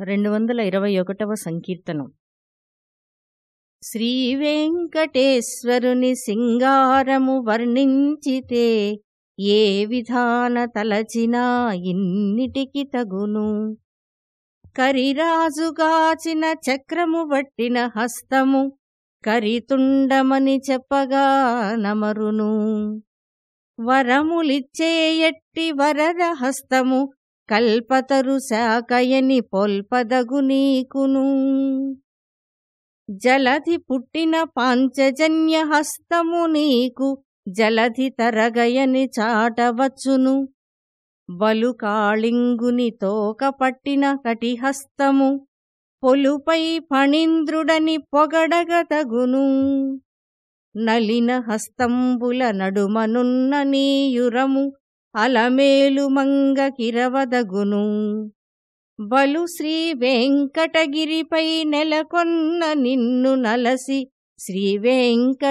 రెండు వందల ఇరవై ఒకటవ సంకీర్తనం. శ్రీవేంకటేశ్వరుని సింగారము వర్ణించితే ఏ విధాన తలచినా ఇన్నిటికి తగును? కరిరాజుగాచిన చక్రము బట్టిన హస్తము కరితుండమని చెప్పగా నమరును. వరములిచ్చే ఎట్టి వరద హస్తము కల్పతరు శాకయని పొల్పదగు నీకును. జలధి పుట్టిన పాంచజన్య హస్తము నీకు జలధి తరగయని చాటవచ్చును. బలుకాళింగుని తోక పట్టిన కటిహస్తము పొలుపై ఫణీంద్రుడని పొగడగతగును. నలిన హస్తంబుల నడుమనున్న నీయురము అలమేలు మంగ కిరవదగును. బలు శ్రీ వెంకటగిరిపై నెలకొన్న నిన్ను నలసి శ్రీ వెంకటేశుడనదగును.